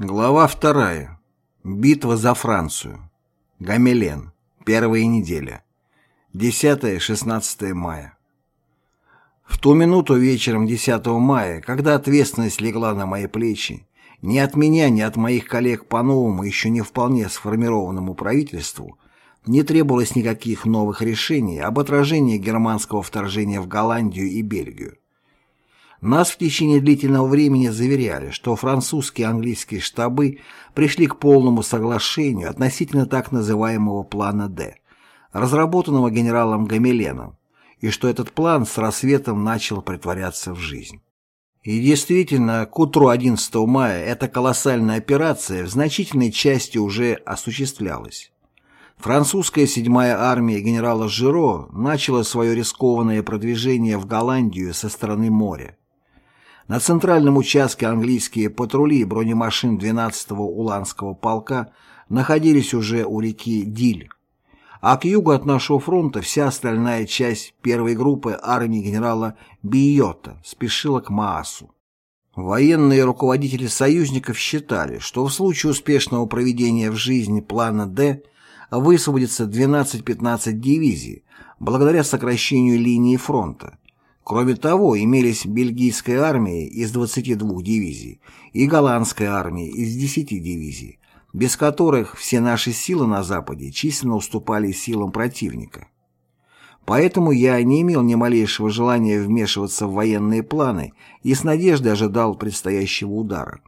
Глава вторая. Битва за Францию. Гамелен. Первая неделя. 10-16 мая. В ту минуту вечером 10 мая, когда ответственность легла на мои плечи, ни от меня, ни от моих коллег по новому, еще не вполне сформированному правительству, не требовалось никаких новых решений об отражении германского вторжения в Голландию и Бельгию. Нас в течение длительного времени заверяли, что французские и английские штабы пришли к полному соглашению относительно так называемого плана «Д», разработанного генералом Гамеленом, и что этот план с рассветом начал притворяться в жизнь. И действительно, к утру 11 мая эта колоссальная операция в значительной части уже осуществлялась. Французская седьмая армия генерала Жиро начала свое рискованное продвижение в Голландию со стороны моря. На центральном участке английские патрули бронемашин 12-го Уланского полка находились уже у реки Диль, а к югу от нашего фронта вся остальная часть первой группы армии генерала Биота спешила к Маасу. Военные руководители союзников считали, что в случае успешного проведения в жизни плана «Д» высвободится 12-15 дивизий благодаря сокращению линии фронта, Кроме того, имелись бельгийская армия из 22 дивизий и голландская армия из 10 дивизий, без которых все наши силы на Западе численно уступали силам противника. Поэтому я не имел ни малейшего желания вмешиваться в военные планы и с надеждой ожидал предстоящего удара.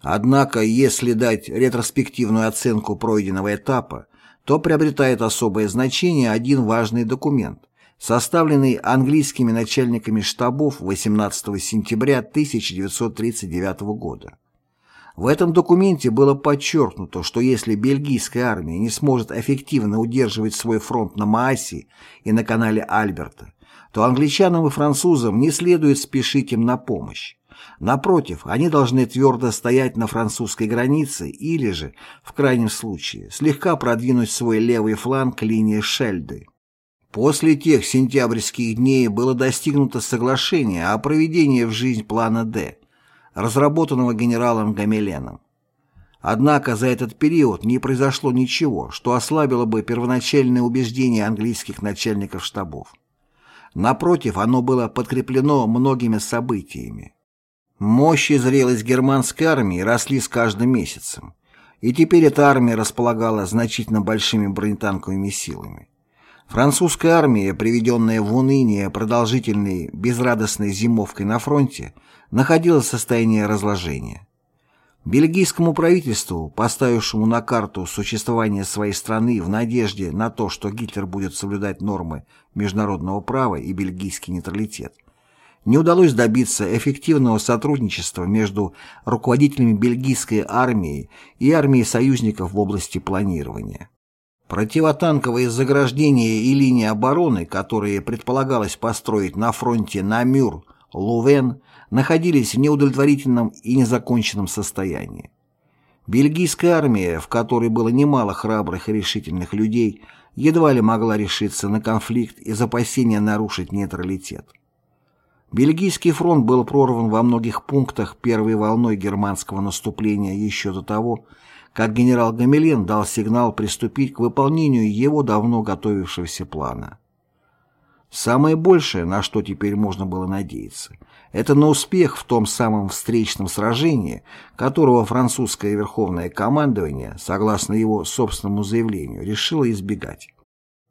Однако, если дать ретроспективную оценку пройденного этапа, то приобретает особое значение один важный документ, составленный английскими начальниками штабов 18 сентября 1939 года. В этом документе было подчеркнуто, что если бельгийская армия не сможет эффективно удерживать свой фронт на Маасе и на канале Альберта, то англичанам и французам не следует спешить им на помощь. Напротив, они должны твердо стоять на французской границе или же, в крайнем случае, слегка продвинуть свой левый фланг к линии Шельды. После тех сентябрьских дней было достигнуто соглашение о проведении в жизнь плана «Д», разработанного генералом Гамеленом. Однако за этот период не произошло ничего, что ослабило бы первоначальные убеждения английских начальников штабов. Напротив, оно было подкреплено многими событиями. Мощь и зрелость германской армии росли с каждым месяцем, и теперь эта армия располагала значительно большими бронетанковыми силами. Французская армия, приведенная в уныние продолжительной безрадостной зимовкой на фронте, находилась в состоянии разложения. Бельгийскому правительству, поставившему на карту существование своей страны в надежде на то, что Гитлер будет соблюдать нормы международного права и бельгийский нейтралитет, не удалось добиться эффективного сотрудничества между руководителями бельгийской армии и армией союзников в области планирования. Противотанковые заграждения и линии обороны, которые предполагалось построить на фронте Намюр, Лувен, находились в неудовлетворительном и незаконченном состоянии. Бельгийская армия, в которой было немало храбрых и решительных людей, едва ли могла решиться на конфликт из опасения нарушить нейтралитет. Бельгийский фронт был прорван во многих пунктах первой волной германского наступления еще до того, как генерал Гамилен дал сигнал приступить к выполнению его давно готовившегося плана. Самое большее, на что теперь можно было надеяться, это на успех в том самом встречном сражении, которого французское верховное командование, согласно его собственному заявлению, решило избегать.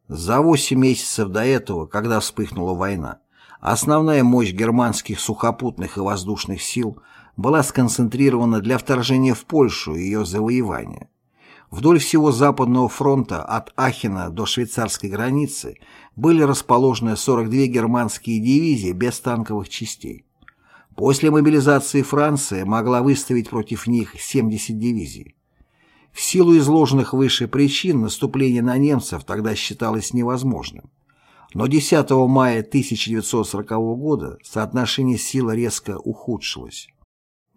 За восемь месяцев до этого, когда вспыхнула война, основная мощь германских сухопутных и воздушных сил – была сконцентрирована для вторжения в Польшу и ее завоевания. Вдоль всего Западного фронта от Ахена до швейцарской границы были расположены 42 германские дивизии без танковых частей. После мобилизации Франция могла выставить против них 70 дивизий. В силу изложенных выше причин наступление на немцев тогда считалось невозможным. Но 10 мая 1940 года соотношение сил резко ухудшилось.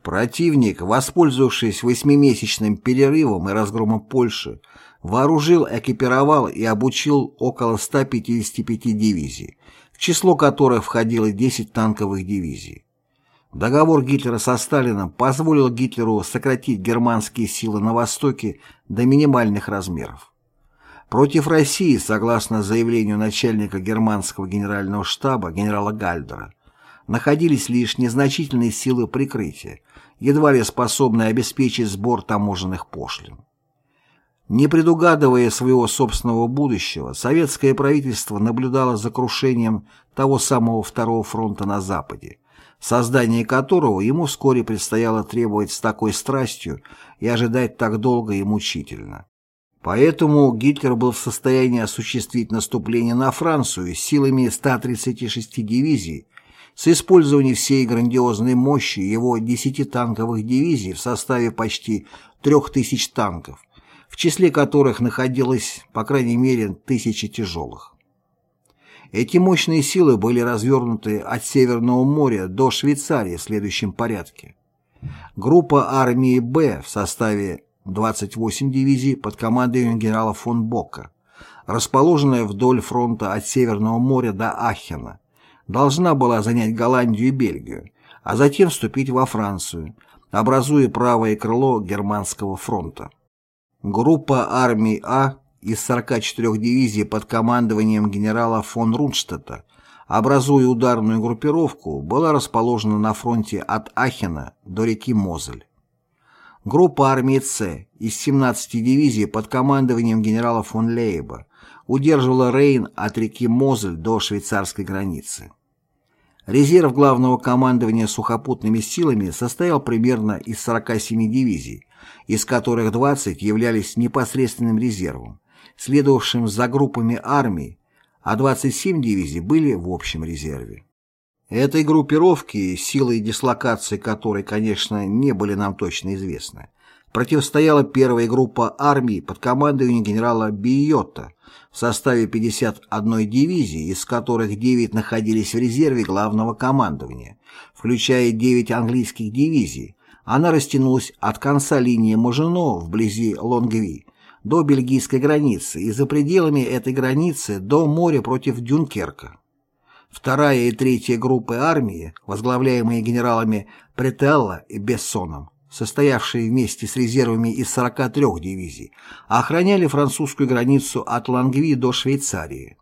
Противник, воспользовавшись восьмимесячным перерывом и разгромом Польши, вооружил, экипировал и обучил около 155 дивизий, в число которых входило 10 танковых дивизий. Договор Гитлера со Сталином позволил Гитлеру сократить германские силы на Востоке до минимальных размеров. Против России, согласно заявлению начальника германского генерального штаба генерала Гальдера, находились лишь незначительные силы прикрытия, едва ли способные обеспечить сбор таможенных пошлин. Не предугадывая своего собственного будущего, советское правительство наблюдало за крушением того самого Второго фронта на Западе, создание которого ему вскоре предстояло требовать с такой страстью и ожидать так долго и мучительно. Поэтому Гитлер был в состоянии осуществить наступление на Францию силами 136 дивизий с использованием всей грандиозной мощи его 10 танковых дивизий в составе почти 3000 танков, в числе которых находилось, по крайней мере, тысячи тяжелых. Эти мощные силы были развернуты от Северного моря до Швейцарии в следующем порядке. Группа армии «Б» в составе 28 дивизий под командой генерала фон Бока, расположенная вдоль фронта от Северного моря до Ахена, должна была занять Голландию и Бельгию, а затем вступить во Францию, образуя правое крыло Германского фронта. Группа армий А из 44 дивизий под командованием генерала фон Рунштадта, образуя ударную группировку, была расположена на фронте от Ахена до реки Мозель. Группа армии С из 17 дивизий под командованием генерала фон Лейба удерживала Рейн от реки Мозель до швейцарской границы. Резерв главного командования сухопутными силами состоял примерно из 47 дивизий, из которых 20 являлись непосредственным резервом, следовавшим за группами армий, а 27 дивизий были в общем резерве. Этой группировке, силы и дислокации которой, конечно, не были нам точно известны, противостояла первая группа армий под командованием генерала Биотта в составе 51 дивизии, из которых 9 находились в резерве главного командования, включая 9 английских дивизий. Она растянулась от конца линии Мажино вблизи Лонгви до бельгийской границы и за пределами этой границы до моря против Дюнкерка. Вторая и третья группы армии, возглавляемые генералами Претелло и Бессоном, состоявшие вместе с резервами из 43 дивизий, охраняли французскую границу от Лангви до Швейцарии.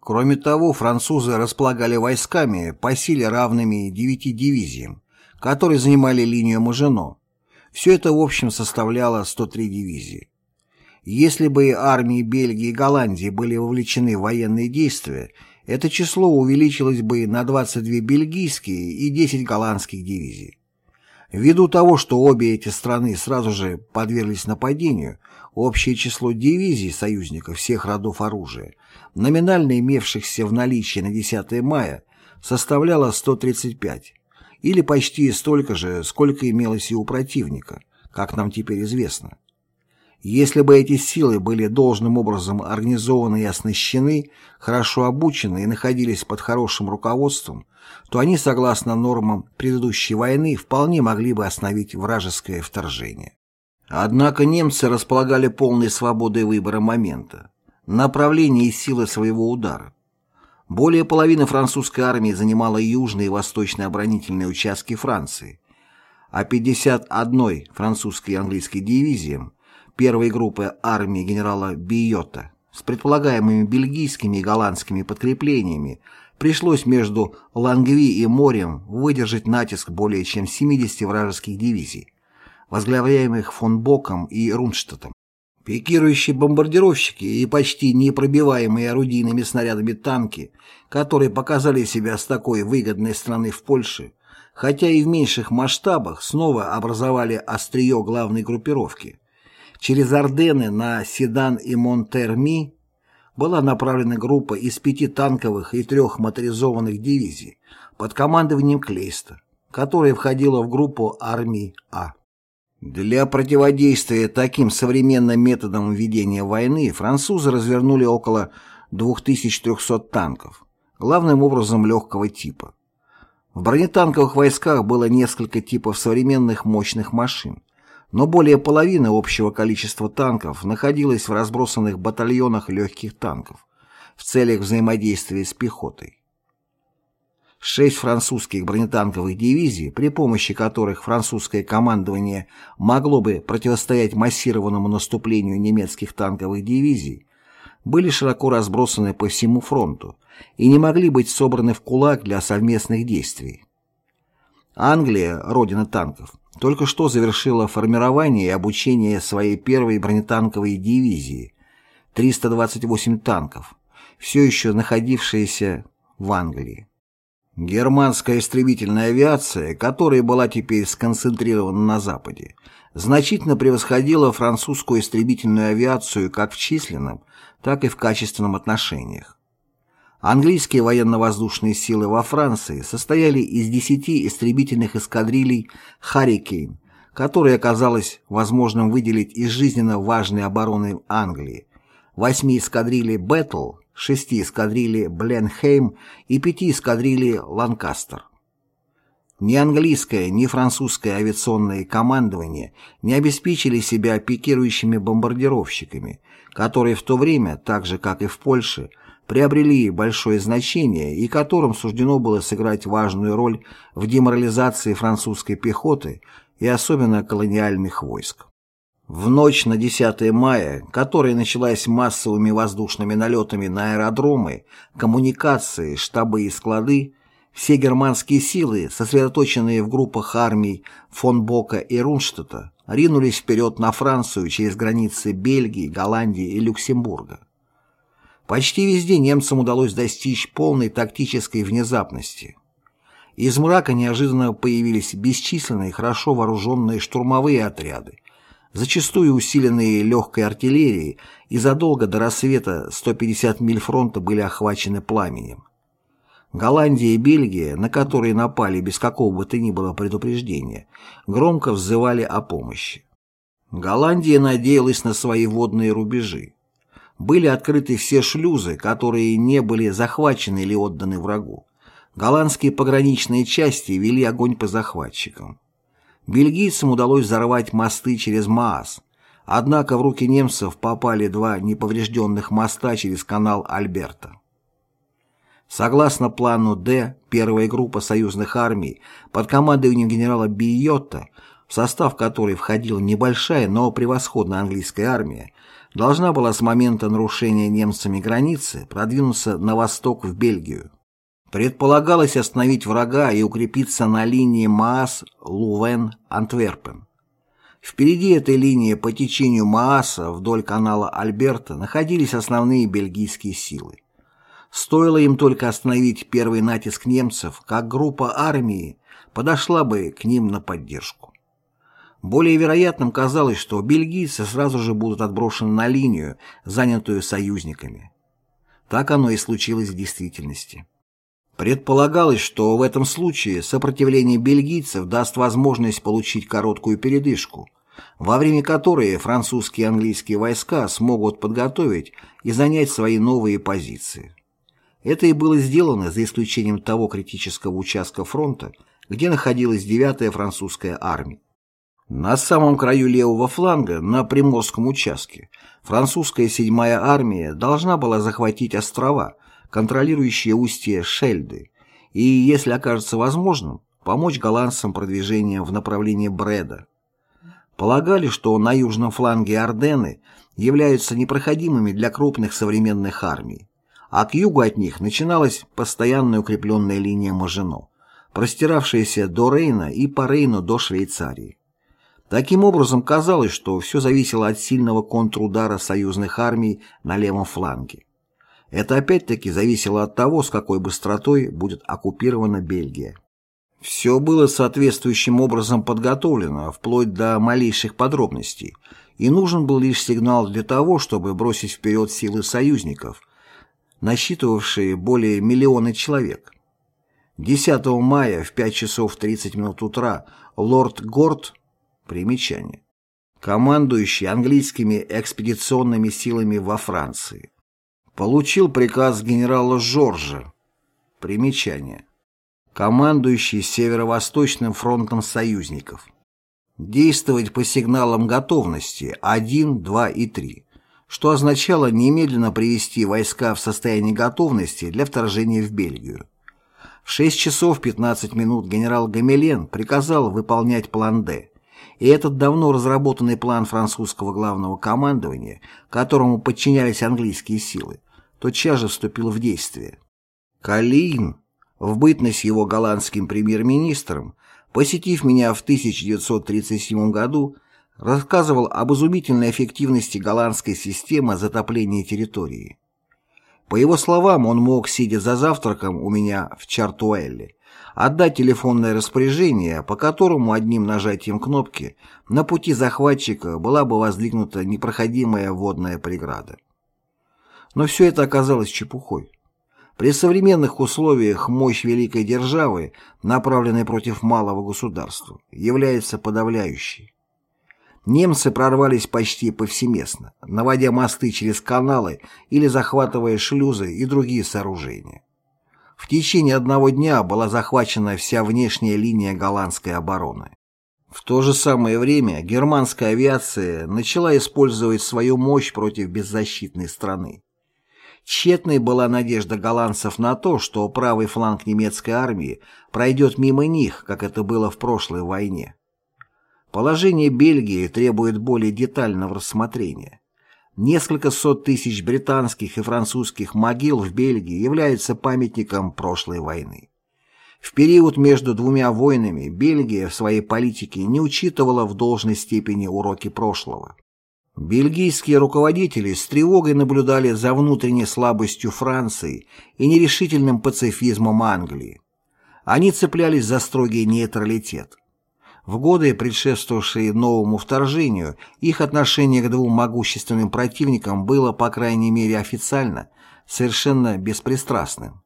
Кроме того, французы располагали войсками по силе равными 9 дивизиям, которые занимали линию Мажино. Все это в общем составляло 103 дивизии. Если бы армии Бельгии и Голландии были вовлечены в военные действия, это число увеличилось бы на 22 бельгийские и 10 голландских дивизий. Ввиду того, что обе эти страны сразу же подверглись нападению, общее число дивизий союзников всех родов оружия, номинально имевшихся в наличии на 10 мая, составляло 135, или почти столько же, сколько имелось и у противника, как нам теперь известно. Если бы эти силы были должным образом организованы и оснащены, хорошо обучены и находились под хорошим руководством, то они, согласно нормам предыдущей войны, вполне могли бы остановить вражеское вторжение. Однако немцы располагали полной свободой выбора момента, направления и силы своего удара. Более половины французской армии занимала южные и восточные оборонительные участки Франции, а 51 французской и английской дивизиям первой группы армии генерала Биота с предполагаемыми бельгийскими и голландскими подкреплениями пришлось между Лангви и морем выдержать натиск более чем 70 вражеских дивизий, возглавляемых фон Боком и Рунштадтом. Пикирующие бомбардировщики и почти непробиваемые орудийными снарядами танки, которые показали себя с такой выгодной стороны в Польше, хотя и в меньших масштабах, снова образовали острие главной группировки, Через Ордены на Седан и Монтерми была направлена группа из пяти танковых и трех моторизованных дивизий под командованием Клейста, которая входила в группу армий А. Для противодействия таким современным методам ведения войны французы развернули около 2300 танков, главным образом легкого типа. В бронетанковых войсках было несколько типов современных мощных машин, но более половины общего количества танков находилось в разбросанных батальонах легких танков в целях взаимодействия с пехотой. шесть французских бронетанковых дивизий, при помощи которых французское командование могло бы противостоять массированному наступлению немецких танковых дивизий, были широко разбросаны по всему фронту и не могли быть собраны в кулак для совместных действий. Англия, родина танков, только что завершила формирование и обучение своей первой бронетанковой дивизии, 328 танков, все еще находившиеся в Англии. Германская истребительная авиация, которая была теперь сконцентрирована на Западе, значительно превосходила французскую истребительную авиацию как в численном, так и в качественном отношениях. Английские военно-воздушные силы во Франции состояли из 10 истребительных эскадрилей «Харрикейн», которые оказалось возможным выделить из жизненно важной обороны Англии, 8 эскадрилей «Бэттл», 6 эскадрилей «Бленхейм» и 5 эскадрилей «Ланкастер». Ни английское, ни французское авиационное командование не обеспечили себя пикирующими бомбардировщиками, которые в то время, так же как и в Польше, приобрели большое значение и которым суждено было сыграть важную роль в деморализации французской пехоты и особенно колониальных войск. В ночь на 10 мая, которая началась массовыми воздушными налетами на аэродромы, коммуникации, штабы и склады, все германские силы, сосредоточенные в группах армий фон Бока и Рунштадта, ринулись вперед на Францию через границы Бельгии, Голландии и Люксембурга. Почти везде немцам удалось достичь полной тактической внезапности. Из мрака неожиданно появились бесчисленные хорошо вооруженные штурмовые отряды, зачастую усиленные легкой артиллерией, и задолго до рассвета 150 миль фронта были охвачены пламенем. Голландия и Бельгия, на которые напали без какого бы то ни было предупреждения, громко взывали о помощи. Голландия надеялась на свои водные рубежи. Были открыты все шлюзы, которые не были захвачены или отданы врагу. Голландские пограничные части вели огонь по захватчикам. Бельгийцам удалось взорвать мосты через Маас, однако в руки немцев попали два неповрежденных моста через канал Альберта. Согласно плану Д, первая группа союзных армий под командованием генерала Бийотта, в состав которой входила небольшая, но превосходная английская армия, должна была с момента нарушения немцами границы продвинуться на восток в Бельгию. Предполагалось остановить врага и укрепиться на линии Маас-Лувен-Антверпен. Впереди этой линии по течению Мааса вдоль канала Альберта находились основные бельгийские силы. Стоило им только остановить первый натиск немцев, как группа армии подошла бы к ним на поддержку. Более вероятным казалось, что бельгийцы сразу же будут отброшены на линию, занятую союзниками. Так оно и случилось в действительности. Предполагалось, что в этом случае сопротивление бельгийцев даст возможность получить короткую передышку, во время которой французские и английские войска смогут подготовить и занять свои новые позиции. Это и было сделано за исключением того критического участка фронта, где находилась 9-я французская армия. На самом краю левого фланга, на Приморском участке, французская 7-я армия должна была захватить острова, контролирующие устье Шельды, и, если окажется возможным, помочь голландцам продвижением в направлении Бреда. Полагали, что на южном фланге Ордены являются непроходимыми для крупных современных армий, а к югу от них начиналась постоянная укрепленная линия Мажино, простиравшаяся до Рейна и по Рейну до Швейцарии. Таким образом, казалось, что все зависело от сильного контрудара союзных армий на левом фланге. Это опять-таки зависело от того, с какой быстротой будет оккупирована Бельгия. Все было соответствующим образом подготовлено, вплоть до малейших подробностей, и нужен был лишь сигнал для того, чтобы бросить вперед силы союзников – насчитывавшие более миллиона человек. 10 мая в 5 часов 30 минут утра лорд Горд, примечание, командующий английскими экспедиционными силами во Франции, получил приказ генерала Жоржа, примечание, командующий Северо-Восточным фронтом союзников, действовать по сигналам готовности 1, 2 и 3, что означало немедленно привести войска в состояние готовности для вторжения в Бельгию. В 6 часов 15 минут генерал Гамелен приказал выполнять план «Д», и этот давно разработанный план французского главного командования, которому подчинялись английские силы, тотчас же вступил в действие. Калин, в бытность его голландским премьер-министром, посетив меня в 1937 году, рассказывал об изумительной эффективности голландской системы затопления территории. По его словам, он мог, сидя за завтраком у меня в Чартуэлле, отдать телефонное распоряжение, по которому одним нажатием кнопки на пути захватчика была бы воздвигнута непроходимая водная преграда. Но все это оказалось чепухой. При современных условиях мощь великой державы, направленной против малого государства, является подавляющей. Немцы прорвались почти повсеместно, наводя мосты через каналы или захватывая шлюзы и другие сооружения. В течение одного дня была захвачена вся внешняя линия голландской обороны. В то же самое время германская авиация начала использовать свою мощь против беззащитной страны. Тщетной была надежда голландцев на то, что правый фланг немецкой армии пройдет мимо них, как это было в прошлой войне. Положение Бельгии требует более детального рассмотрения. Несколько сот тысяч британских и французских могил в Бельгии являются памятником прошлой войны. В период между двумя войнами Бельгия в своей политике не учитывала в должной степени уроки прошлого. Бельгийские руководители с тревогой наблюдали за внутренней слабостью Франции и нерешительным пацифизмом Англии. Они цеплялись за строгий нейтралитет. В годы, предшествовавшие новому вторжению, их отношение к двум могущественным противникам было, по крайней мере официально, совершенно беспристрастным.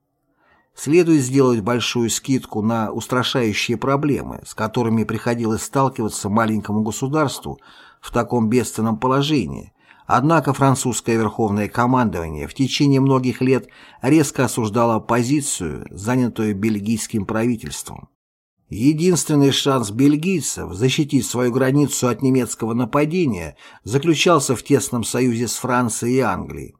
Следует сделать большую скидку на устрашающие проблемы, с которыми приходилось сталкиваться маленькому государству в таком бедственном положении, Однако французское верховное командование в течение многих лет резко осуждало позицию, занятую бельгийским правительством. Единственный шанс бельгийцев защитить свою границу от немецкого нападения заключался в тесном союзе с Францией и Англией.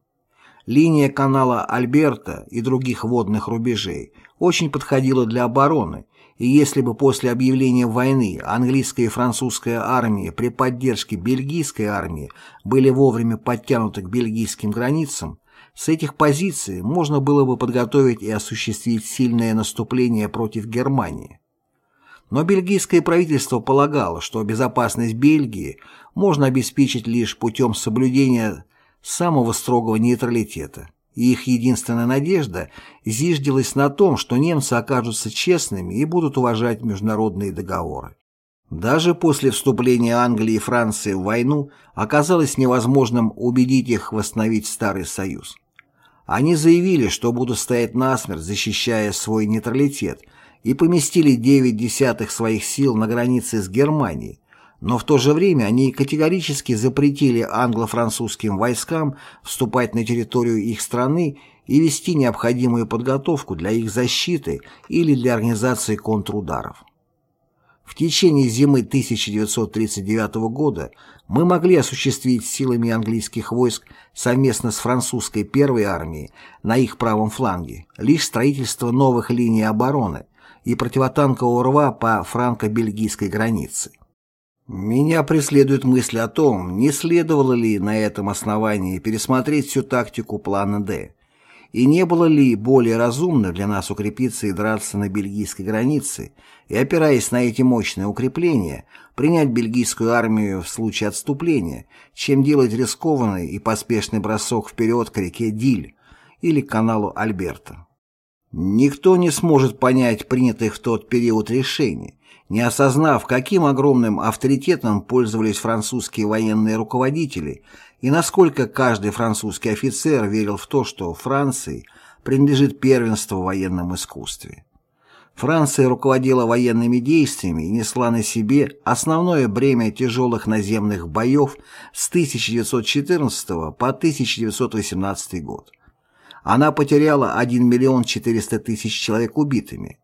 Линия канала Альберта и других водных рубежей очень подходила для обороны, и если бы после объявления войны английская и французская армии при поддержке бельгийской армии были вовремя подтянуты к бельгийским границам, с этих позиций можно было бы подготовить и осуществить сильное наступление против Германии. Но бельгийское правительство полагало, что безопасность Бельгии можно обеспечить лишь путем соблюдения самого строгого нейтралитета. И их единственная надежда зиждилась на том, что немцы окажутся честными и будут уважать международные договоры. Даже после вступления Англии и Франции в войну оказалось невозможным убедить их восстановить Старый Союз. Они заявили, что будут стоять насмерть, защищая свой нейтралитет – и поместили 9 десятых своих сил на границе с Германией, но в то же время они категорически запретили англо-французским войскам вступать на территорию их страны и вести необходимую подготовку для их защиты или для организации контрударов. В течение зимы 1939 года мы могли осуществить силами английских войск совместно с французской первой армией на их правом фланге лишь строительство новых линий обороны, и противотанкового рва по франко-бельгийской границе. Меня преследует мысль о том, не следовало ли на этом основании пересмотреть всю тактику плана «Д», и не было ли более разумно для нас укрепиться и драться на бельгийской границе, и, опираясь на эти мощные укрепления, принять бельгийскую армию в случае отступления, чем делать рискованный и поспешный бросок вперед к реке Диль или каналу Альберта. Никто не сможет понять принятых в тот период решений, не осознав, каким огромным авторитетом пользовались французские военные руководители и насколько каждый французский офицер верил в то, что Франции принадлежит первенство в военном искусстве. Франция руководила военными действиями и несла на себе основное бремя тяжелых наземных боев с 1914 по 1918 год она потеряла 1 миллион 400 тысяч человек убитыми.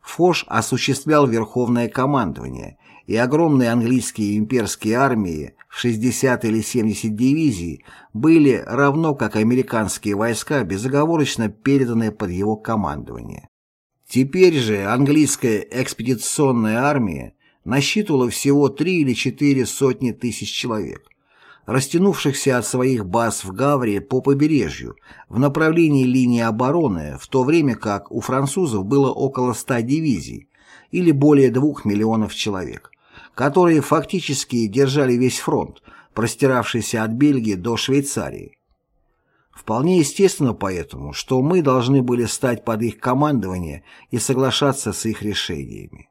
Фош осуществлял верховное командование, и огромные английские имперские армии в 60 или 70 дивизий были, равно как американские войска, безоговорочно переданы под его командование. Теперь же английская экспедиционная армия насчитывала всего три или четыре сотни тысяч человек, растянувшихся от своих баз в Гавре по побережью в направлении линии обороны, в то время как у французов было около ста дивизий или более двух миллионов человек, которые фактически держали весь фронт, простиравшийся от Бельгии до Швейцарии. Вполне естественно поэтому, что мы должны были стать под их командование и соглашаться с их решениями.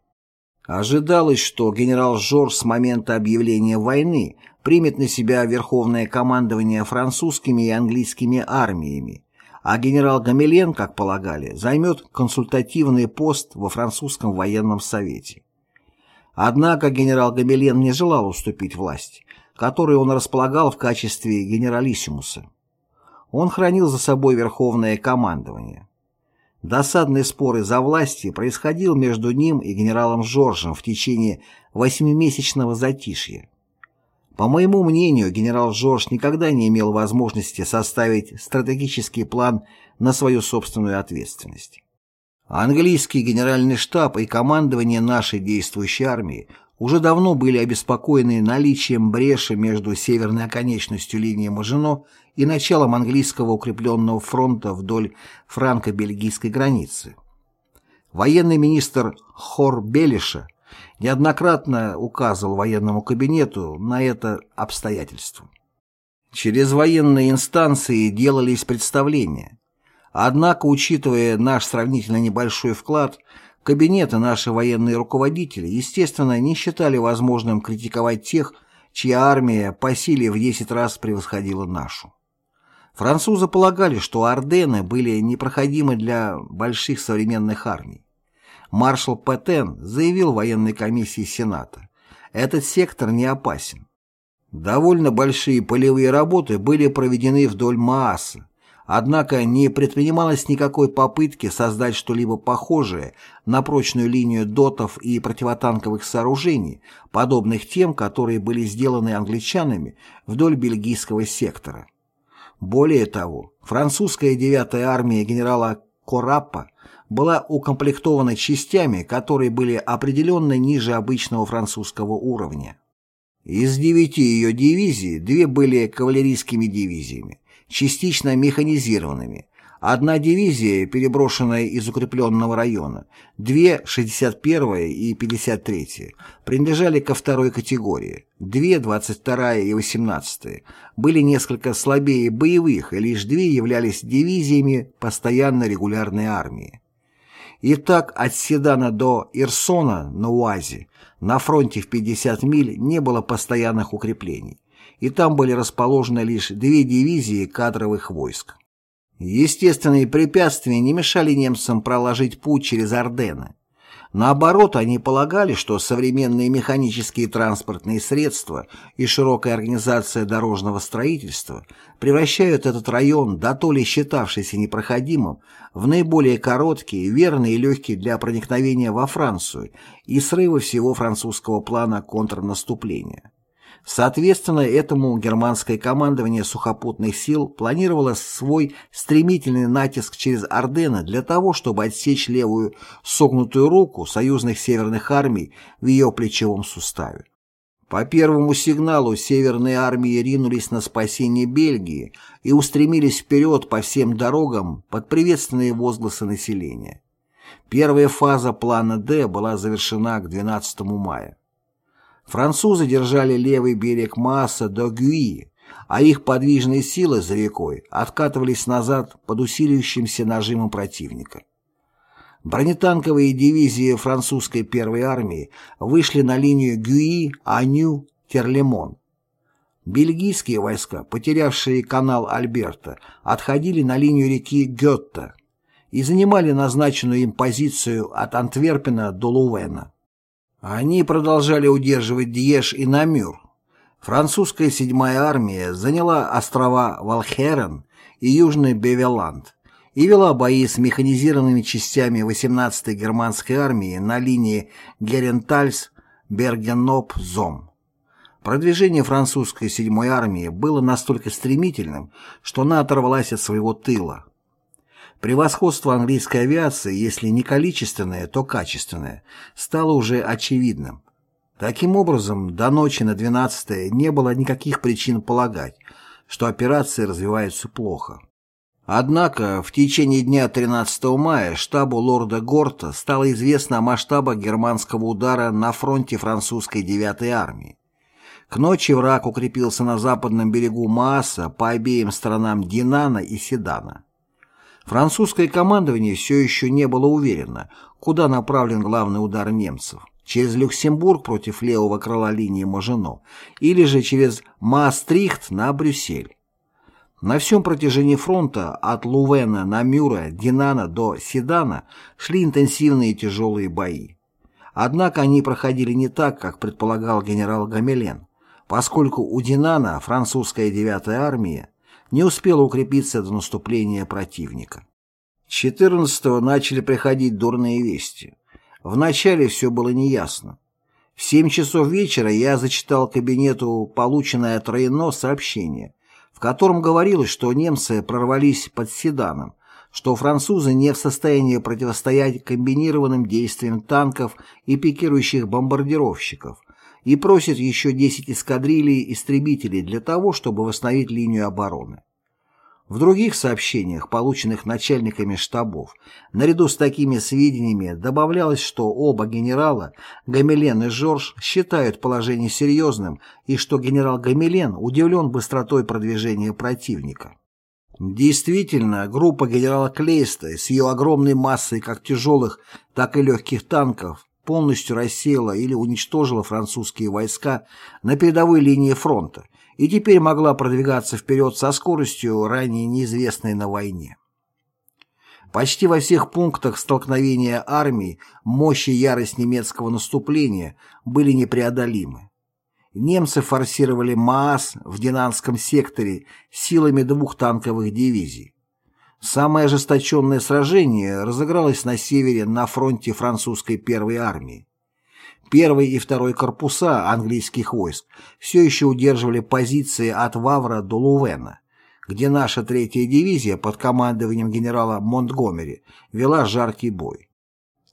Ожидалось, что генерал Жорж с момента объявления войны примет на себя верховное командование французскими и английскими армиями, а генерал Гамилен, как полагали, займет консультативный пост во французском военном совете. Однако генерал Гамилен не желал уступить власть, которой он располагал в качестве генералиссимуса. Он хранил за собой верховное командование. Досадный спор из-за власти происходил между ним и генералом Жоржем в течение восьмимесячного затишья. По моему мнению, генерал Жорж никогда не имел возможности составить стратегический план на свою собственную ответственность. Английский генеральный штаб и командование нашей действующей армии уже давно были обеспокоены наличием бреши между северной оконечностью линии Мажино и началом английского укрепленного фронта вдоль франко-бельгийской границы. Военный министр Хор Белиша неоднократно указывал военному кабинету на это обстоятельство. Через военные инстанции делались представления. Однако, учитывая наш сравнительно небольшой вклад, кабинеты наши военные руководители, естественно, не считали возможным критиковать тех, чья армия по силе в 10 раз превосходила нашу. Французы полагали, что Ордены были непроходимы для больших современных армий. Маршал Петен заявил военной комиссии Сената, этот сектор не опасен. Довольно большие полевые работы были проведены вдоль Мааса, однако не предпринималось никакой попытки создать что-либо похожее на прочную линию дотов и противотанковых сооружений, подобных тем, которые были сделаны англичанами вдоль бельгийского сектора. Более того, французская 9-я армия генерала Кораппа была укомплектована частями, которые были определенно ниже обычного французского уровня. Из девяти ее дивизий две были кавалерийскими дивизиями, частично механизированными, Одна дивизия, переброшенная из укрепленного района, две, 61-я и 53-я, принадлежали ко второй категории, две, 22-я и 18-я, были несколько слабее боевых, и лишь две являлись дивизиями постоянно регулярной армии. Итак, от Седана до Ирсона на Уазе на фронте в 50 миль не было постоянных укреплений, и там были расположены лишь две дивизии кадровых войск. Естественные препятствия не мешали немцам проложить путь через Ордены. Наоборот, они полагали, что современные механические транспортные средства и широкая организация дорожного строительства превращают этот район, до то ли считавшийся непроходимым, в наиболее короткий, верный и легкий для проникновения во Францию и срыва всего французского плана контрнаступления. Соответственно, этому германское командование сухопутных сил планировало свой стремительный натиск через Ордены для того, чтобы отсечь левую согнутую руку союзных северных армий в ее плечевом суставе. По первому сигналу северные армии ринулись на спасение Бельгии и устремились вперед по всем дорогам под приветственные возгласы населения. Первая фаза плана «Д» была завершена к 12 мая. Французы держали левый берег Масса до Гюи, а их подвижные силы за рекой откатывались назад под усиливающимся нажимом противника. Бронетанковые дивизии французской первой армии вышли на линию Гюи-Аню-Терлемон. Бельгийские войска, потерявшие канал Альберта, отходили на линию реки Гетта и занимали назначенную им позицию от Антверпена до Лувена. Они продолжали удерживать Диеш и Намюр. Французская седьмая армия заняла острова Валхерен и Южный Бевеланд и вела бои с механизированными частями 18-й германской армии на линии Герентальс-Бергеноп-Зом. Продвижение французской седьмой армии было настолько стремительным, что она оторвалась от своего тыла. Превосходство английской авиации, если не количественное, то качественное, стало уже очевидным. Таким образом, до ночи на 12 не было никаких причин полагать, что операции развиваются плохо. Однако в течение дня 13 мая штабу лорда Горта стало известно о масштабах германского удара на фронте французской 9-й армии. К ночи враг укрепился на западном берегу Мааса по обеим сторонам Динана и Седана. Французское командование все еще не было уверено, куда направлен главный удар немцев – через Люксембург против левого крыла линии Мажино или же через Маастрихт на Брюссель. На всем протяжении фронта от Лувена на Мюра, Динана до Седана шли интенсивные тяжелые бои. Однако они проходили не так, как предполагал генерал Гамелен поскольку у Динана французская 9-я армия не успела укрепиться до наступления противника. 14-го начали приходить дурные вести. Вначале все было неясно. В 7 часов вечера я зачитал кабинету полученное от Рейно сообщение, в котором говорилось, что немцы прорвались под Седаном, что французы не в состоянии противостоять комбинированным действиям танков и пикирующих бомбардировщиков – и просит еще 10 эскадрилий истребителей для того, чтобы восстановить линию обороны. В других сообщениях, полученных начальниками штабов, наряду с такими сведениями добавлялось, что оба генерала, Гамелен и Жорж, считают положение серьезным и что генерал Гамелен удивлен быстротой продвижения противника. Действительно, группа генерала Клейста с ее огромной массой как тяжелых, так и легких танков полностью рассеяла или уничтожила французские войска на передовой линии фронта и теперь могла продвигаться вперед со скоростью, ранее неизвестной на войне. Почти во всех пунктах столкновения армий мощь и ярость немецкого наступления были непреодолимы. Немцы форсировали Маас в Динанском секторе силами двух танковых дивизий. Самое ожесточенное сражение разыгралось на севере на фронте французской первой армии. Первый и второй корпуса английских войск все еще удерживали позиции от Вавра до Лувена, где наша третья дивизия под командованием генерала Монтгомери вела жаркий бой.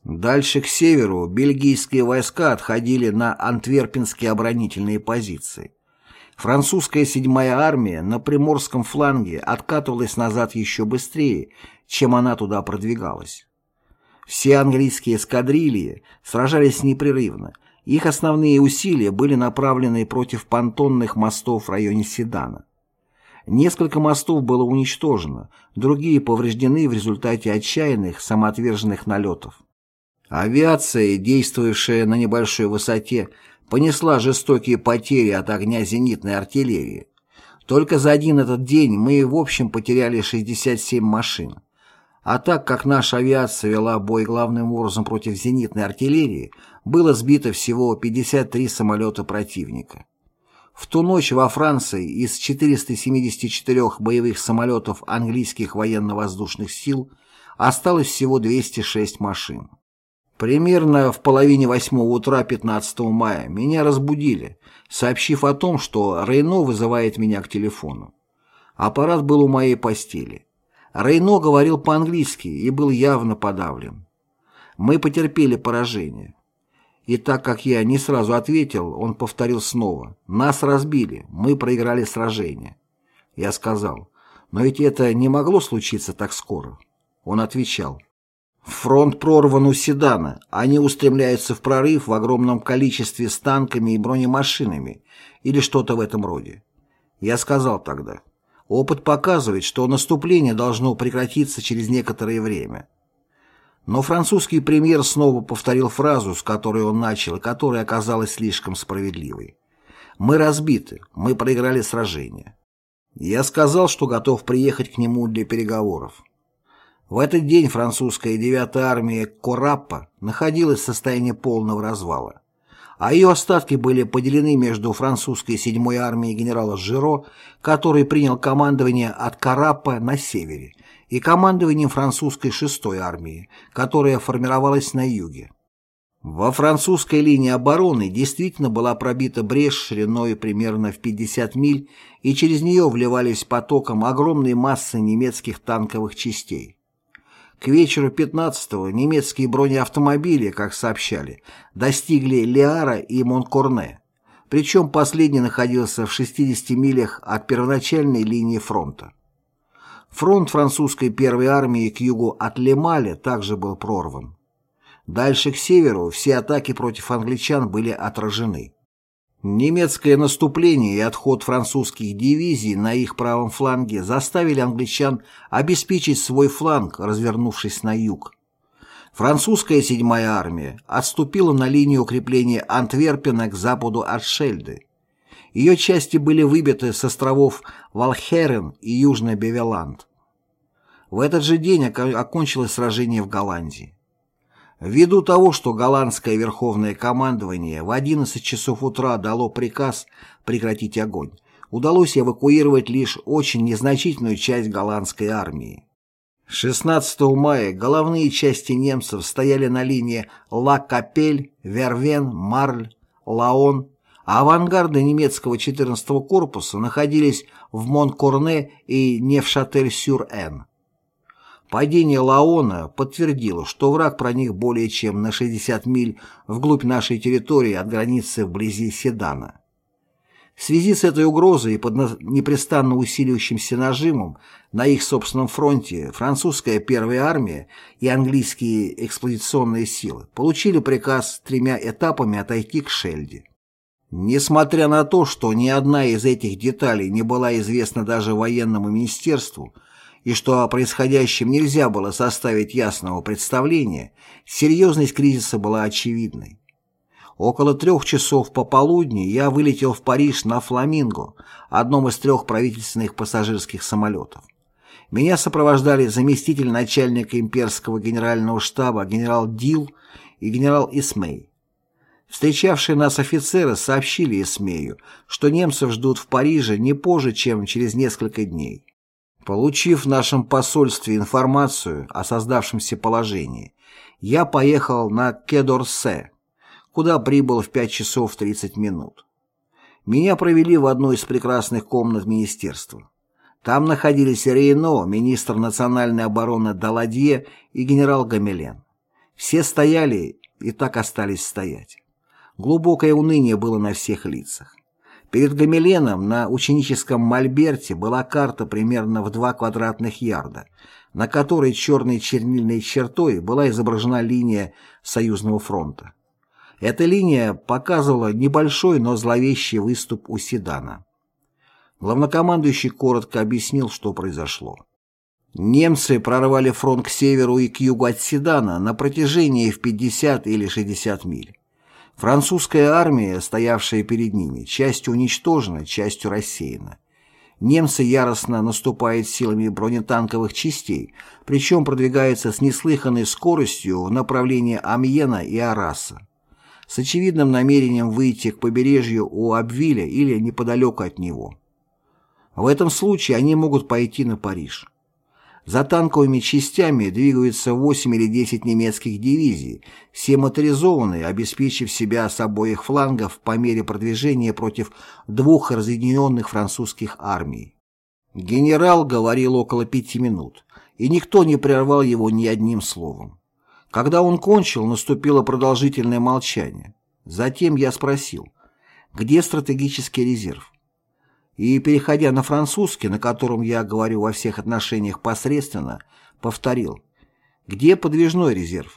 Дальше к северу бельгийские войска отходили на антверпенские оборонительные позиции. Французская седьмая армия на приморском фланге откатывалась назад еще быстрее, чем она туда продвигалась. Все английские эскадрильи сражались непрерывно, их основные усилия были направлены против понтонных мостов в районе Седана. Несколько мостов было уничтожено, другие повреждены в результате отчаянных самоотверженных налетов. Авиация, действовавшая на небольшой высоте, понесла жестокие потери от огня зенитной артиллерии. Только за один этот день мы в общем потеряли 67 машин. А так как наша авиация вела бой главным образом против зенитной артиллерии, было сбито всего 53 самолета противника. В ту ночь во Франции из 474 боевых самолетов английских военно-воздушных сил осталось всего 206 машин. Примерно в половине восьмого утра 15 мая меня разбудили, сообщив о том, что Рейно вызывает меня к телефону. Аппарат был у моей постели. Рейно говорил по-английски и был явно подавлен. Мы потерпели поражение. И так как я не сразу ответил, он повторил снова. «Нас разбили, мы проиграли сражение». Я сказал, «Но ведь это не могло случиться так скоро». Он отвечал, Фронт прорван у Седана. Они устремляются в прорыв в огромном количестве с танками и бронемашинами или что-то в этом роде. Я сказал тогда. Опыт показывает, что наступление должно прекратиться через некоторое время. Но французский премьер снова повторил фразу, с которой он начал, и которая оказалась слишком справедливой. «Мы разбиты, мы проиграли сражение». Я сказал, что готов приехать к нему для переговоров. В этот день французская 9-я армия Кораппа находилась в состоянии полного развала, а ее остатки были поделены между французской 7-й армией генерала Жиро, который принял командование от Караппа на севере, и командованием французской 6-й армии, которая формировалась на юге. Во французской линии обороны действительно была пробита брешь шириной примерно в 50 миль, и через нее вливались потоком огромные массы немецких танковых частей. К вечеру 15-го немецкие бронеавтомобили, как сообщали, достигли Лиара и Монкорне, причем последний находился в 60 милях от первоначальной линии фронта. Фронт французской первой армии к югу от Лемаля также был прорван. Дальше к северу все атаки против англичан были отражены. Немецкое наступление и отход французских дивизий на их правом фланге заставили англичан обеспечить свой фланг, развернувшись на юг. Французская седьмая армия отступила на линию укрепления Антверпена к западу от Шельды. Ее части были выбиты с островов Валхерен и Южный Бевеланд. В этот же день окончилось сражение в Голландии. Ввиду того, что голландское верховное командование в 11 часов утра дало приказ прекратить огонь, удалось эвакуировать лишь очень незначительную часть голландской армии. 16 мая головные части немцев стояли на линии Ла-Капель, Вервен, Марль, Лаон, а авангарды немецкого 14-го корпуса находились в Монкорне и Невшатель-сюр-Эн. Падение Лаона подтвердило, что враг проник более чем на 60 миль вглубь нашей территории от границы вблизи Седана. В связи с этой угрозой и под непрестанно усиливающимся нажимом на их собственном фронте французская первая армия и английские эксплуатационные силы получили приказ тремя этапами отойти к Шельде. Несмотря на то, что ни одна из этих деталей не была известна даже военному министерству, и что о происходящем нельзя было составить ясного представления, серьезность кризиса была очевидной. Около трех часов пополудни я вылетел в Париж на «Фламинго», одном из трех правительственных пассажирских самолетов. Меня сопровождали заместитель начальника имперского генерального штаба генерал Дил и генерал Исмей. Встречавшие нас офицеры сообщили Исмею, что немцев ждут в Париже не позже, чем через несколько дней. Получив в нашем посольстве информацию о создавшемся положении, я поехал на Кедорсе, куда прибыл в 5 часов 30 минут. Меня провели в одну из прекрасных комнат министерства. Там находились Рейно, министр национальной обороны Даладье и генерал Гамелен. Все стояли и так остались стоять. Глубокое уныние было на всех лицах. Перед Гамеленом на ученическом мольберте была карта примерно в два квадратных ярда, на которой черной чернильной чертой была изображена линия Союзного фронта. Эта линия показывала небольшой, но зловещий выступ у Седана. Главнокомандующий коротко объяснил, что произошло. Немцы прорвали фронт к северу и к югу от Седана на протяжении в 50 или 60 миль. Французская армия, стоявшая перед ними, частью уничтожена, частью рассеяна. Немцы яростно наступают силами бронетанковых частей, причем продвигаются с неслыханной скоростью в направлении Амьена и Араса, с очевидным намерением выйти к побережью у Абвиля или неподалеку от него. В этом случае они могут пойти на Париж. За танковыми частями двигаются 8 или 10 немецких дивизий, все моторизованные, обеспечив себя с обоих флангов по мере продвижения против двух разъединенных французских армий. Генерал говорил около пяти минут, и никто не прервал его ни одним словом. Когда он кончил, наступило продолжительное молчание. Затем я спросил, где стратегический резерв? И, переходя на французский, на котором я говорю во всех отношениях посредственно, повторил «Где подвижной резерв?»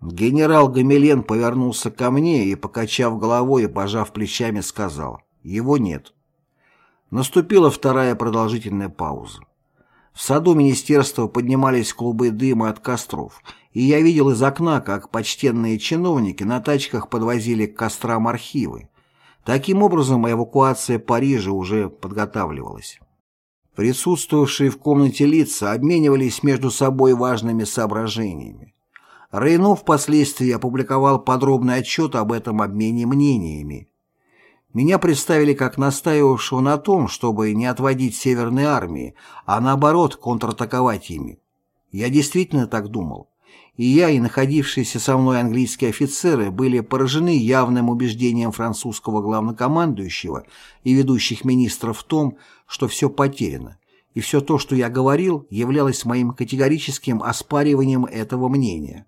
Генерал Гамилен повернулся ко мне и, покачав головой и пожав плечами, сказал «Его нет». Наступила вторая продолжительная пауза. В саду министерства поднимались клубы дыма от костров, и я видел из окна, как почтенные чиновники на тачках подвозили к кострам архивы, Таким образом, эвакуация Парижа уже подготавливалась. Присутствовавшие в комнате лица обменивались между собой важными соображениями. Рейно впоследствии опубликовал подробный отчет об этом обмене мнениями. Меня представили как настаивавшего на том, чтобы не отводить северные армии, а наоборот контратаковать ими. Я действительно так думал и я, и находившиеся со мной английские офицеры были поражены явным убеждением французского главнокомандующего и ведущих министров в том, что все потеряно, и все то, что я говорил, являлось моим категорическим оспариванием этого мнения.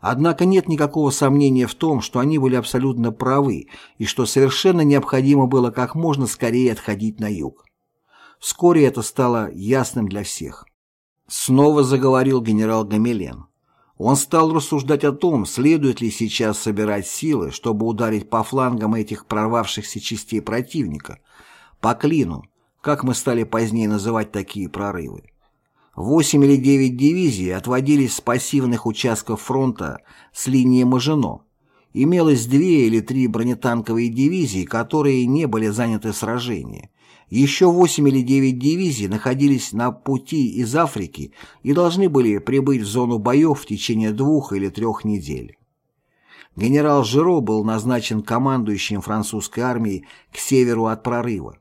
Однако нет никакого сомнения в том, что они были абсолютно правы и что совершенно необходимо было как можно скорее отходить на юг. Вскоре это стало ясным для всех. Снова заговорил генерал Гамилен. Он стал рассуждать о том, следует ли сейчас собирать силы, чтобы ударить по флангам этих прорвавшихся частей противника, по клину, как мы стали позднее называть такие прорывы. Восемь или девять дивизий отводились с пассивных участков фронта с линии Мажино. Имелось две или три бронетанковые дивизии, которые не были заняты в сражении. Еще восемь или девять дивизий находились на пути из Африки и должны были прибыть в зону боев в течение двух или трех недель. Генерал Жиро был назначен командующим французской армией к северу от прорыва.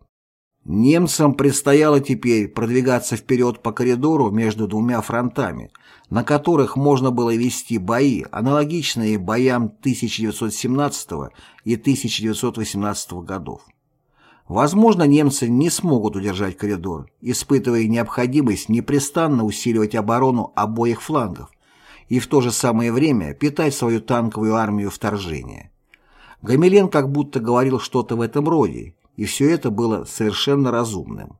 Немцам предстояло теперь продвигаться вперед по коридору между двумя фронтами, на которых можно было вести бои, аналогичные боям 1917 и 1918 годов. Возможно, немцы не смогут удержать коридор, испытывая необходимость непрестанно усиливать оборону обоих флангов и в то же самое время питать свою танковую армию вторжения. Гамилен как будто говорил что-то в этом роде, и все это было совершенно разумным.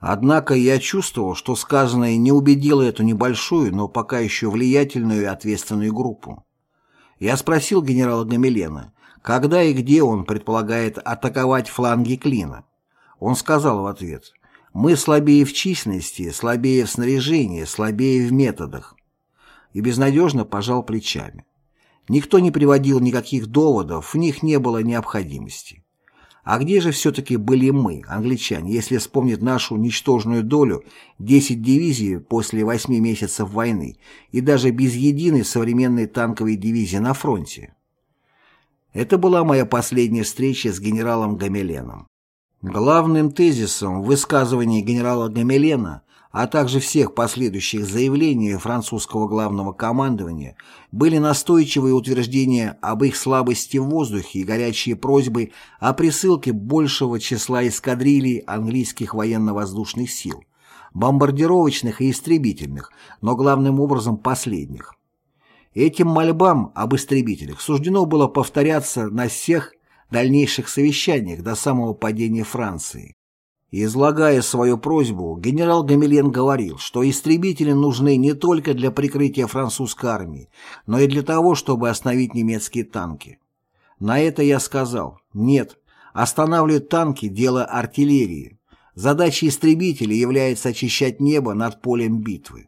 Однако я чувствовал, что сказанное не убедило эту небольшую, но пока еще влиятельную и ответственную группу. Я спросил генерала Гамилена, когда и где он предполагает атаковать фланги Клина. Он сказал в ответ, «Мы слабее в численности, слабее в снаряжении, слабее в методах». И безнадежно пожал плечами. Никто не приводил никаких доводов, в них не было необходимости. А где же все-таки были мы, англичане, если вспомнить нашу ничтожную долю 10 дивизий после 8 месяцев войны и даже без единой современной танковой дивизии на фронте? Это была моя последняя встреча с генералом Гамеленом. Главным тезисом в высказывании генерала Гамелена а также всех последующих заявлений французского главного командования были настойчивые утверждения об их слабости в воздухе и горячие просьбы о присылке большего числа эскадрилий английских военно-воздушных сил, бомбардировочных и истребительных, но главным образом последних. Этим мольбам об истребителях суждено было повторяться на всех дальнейших совещаниях до самого падения Франции. Излагая свою просьбу, генерал Гамилен говорил, что истребители нужны не только для прикрытия французской армии, но и для того, чтобы остановить немецкие танки. На это я сказал, нет, останавливать танки – дело артиллерии. Задача истребителей является очищать небо над полем битвы.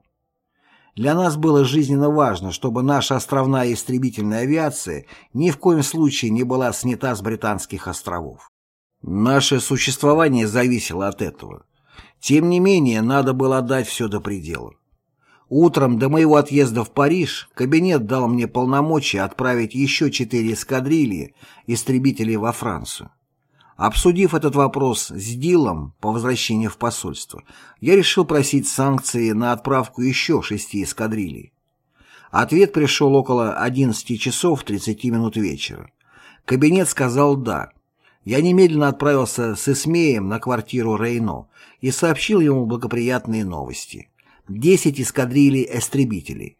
Для нас было жизненно важно, чтобы наша островная истребительная авиация ни в коем случае не была снята с британских островов. Наше существование зависело от этого. Тем не менее, надо было отдать все до предела. Утром до моего отъезда в Париж кабинет дал мне полномочия отправить еще четыре эскадрильи истребителей во Францию. Обсудив этот вопрос с Дилом по возвращении в посольство, я решил просить санкции на отправку еще шести эскадрилий. Ответ пришел около 11 часов 30 минут вечера. Кабинет сказал «да», я немедленно отправился с Эсмеем на квартиру Рейно и сообщил ему благоприятные новости. Десять эскадрилей эстребителей.